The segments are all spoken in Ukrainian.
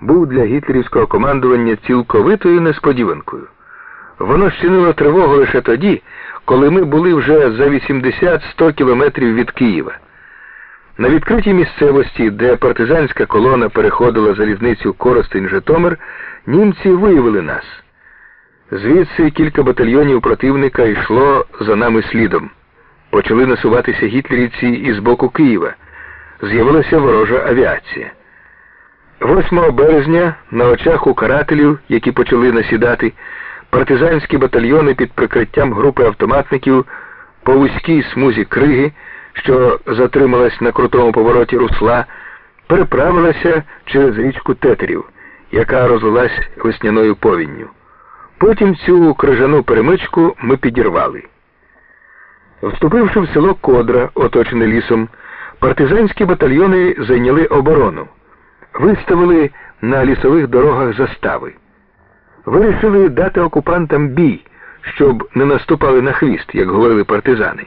був для гітлерівського командування цілковитою несподіванкою. Воно щинило тривогу лише тоді, коли ми були вже за 80-100 кілометрів від Києва. На відкритій місцевості, де партизанська колона переходила залізницю Коростень-Житомир, німці виявили нас. Звідси кілька батальйонів противника йшло за нами слідом. Почали насуватися гітлерівці із боку Києва. З'явилася ворожа авіація. 8 березня на очах у карателів, які почали насідати, партизанські батальйони під прикриттям групи автоматників по вузькій смузі криги, що затрималась на крутому повороті русла, переправилася через річку Тетерів, яка розлилась весняною повінню. Потім цю крижану перемичку ми підірвали. Вступивши в село Кодра, оточене лісом, партизанські батальйони зайняли оборону, виставили на лісових дорогах застави. Вирішили дати окупантам бій, щоб не наступали на хвіст, як говорили партизани.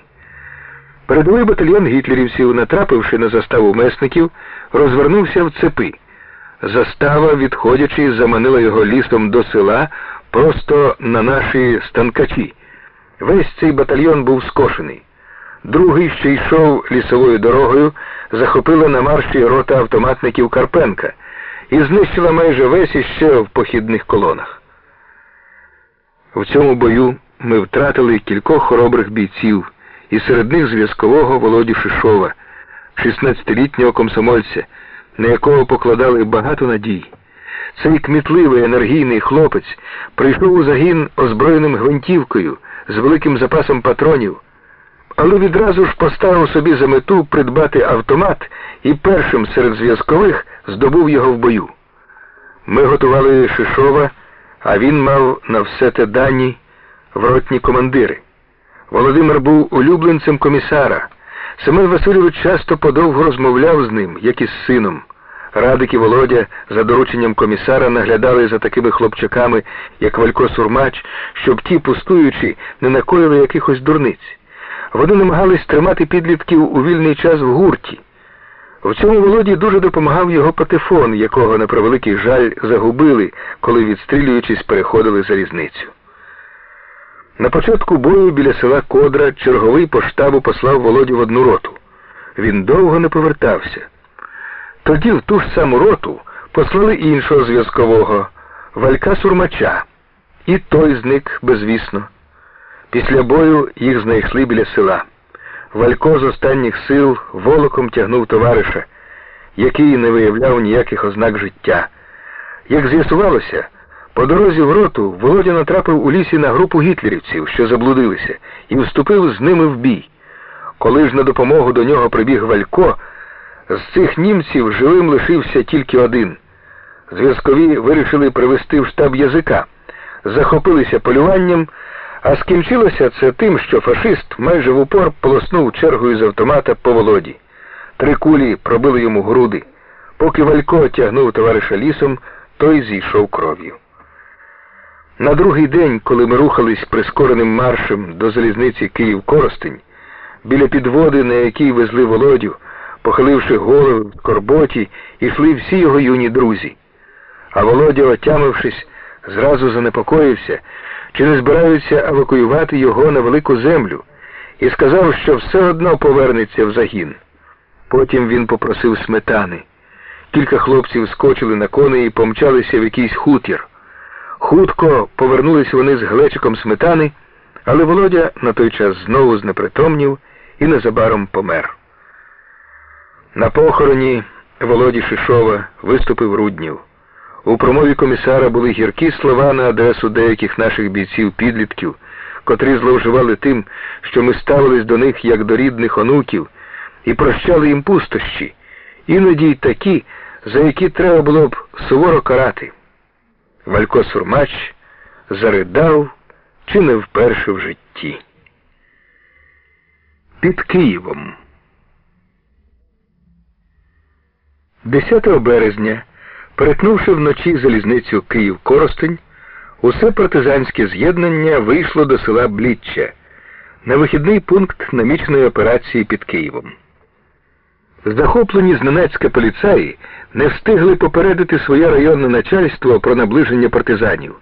Передовий батальйон гітлерівців, натрапивши на заставу месників, розвернувся в цепи. Застава, відходячи, заманила його лісом до села просто на наші станкачі. Весь цей батальйон був скошений. Другий, що йшов лісовою дорогою, захопила на марші рота автоматників Карпенка і знищила майже весь іще в похідних колонах. В цьому бою ми втратили кількох хоробрих бійців, і серед них зв'язкового Володю Шишова, 16-літнього комсомольця, на якого покладали багато надій. Цей кмітливий енергійний хлопець прийшов у загін озброєним гвинтівкою з великим запасом патронів, але відразу ж поставив собі за мету придбати автомат і першим серед зв'язкових здобув його в бою. Ми готували Шишова, а він мав на все те дані в ротні командири. Володимир був улюбленцем комісара. Семен Васильович часто подовго розмовляв з ним, як із сином. Радик і Володя за дорученням комісара наглядали за такими хлопчаками, як Валько Сурмач, щоб ті, пустуючи, не накоїли якихось дурниць. Вони намагались тримати підлітків у вільний час в гурті. В цьому Володі дуже допомагав його патефон, якого, на превеликий жаль, загубили, коли, відстрілюючись, переходили залізницю. На початку бою біля села Кодра черговий по штабу послав Володю в одну роту. Він довго не повертався. Тоді в ту ж саму роту послали іншого зв'язкового Валька Сурмача. І той зник безвісно. Після бою їх знайшли біля села. Валько з останніх сил волоком тягнув товариша, який не виявляв ніяких ознак життя. Як з'ясувалося, по дорозі в роту Володя натрапив у лісі на групу гітлерівців, що заблудилися, і вступив з ними в бій. Коли ж на допомогу до нього прибіг Валько, з цих німців живим лишився тільки один. Зв'язкові вирішили привезти в штаб язика, захопилися полюванням, а скінчилося це тим, що фашист майже в упор полоснув чергою з автомата по володі. Три кулі пробили йому груди. Поки Валько тягнув товариша лісом, той зійшов кров'ю. На другий день, коли ми рухались прискореним маршем до залізниці Київ-Коростень, біля підводи, на якій везли Володю, похиливши голови в скорботі, йшли всі його юні друзі. А Володя, отямившись, зразу занепокоївся, чи не збираються евакуювати його на велику землю, і сказав, що все одно повернеться в загін. Потім він попросив сметани. Кілька хлопців скочили на коней і помчалися в якийсь хутір. Хутко повернулись вони з глечиком сметани, але Володя на той час знову знепритомнів і незабаром помер. На похороні Володі Шишова виступив Руднів. У промові комісара були гіркі слова на адресу деяких наших бійців-підлітків, котрі зловживали тим, що ми ставились до них як до рідних онуків, і прощали їм пустощі, іноді й такі, за які треба було б суворо карати. Валько Сурмач заридав чи не вперше в житті. Під Києвом. 10 березня, перетнувши вночі залізницю Київ-Коростень, усе партизанське з'єднання вийшло до села Бліччя на вихідний пункт намічної операції під Києвом. Захоплені зненацька поліцаї не встигли попередити своє районне начальство про наближення партизанів.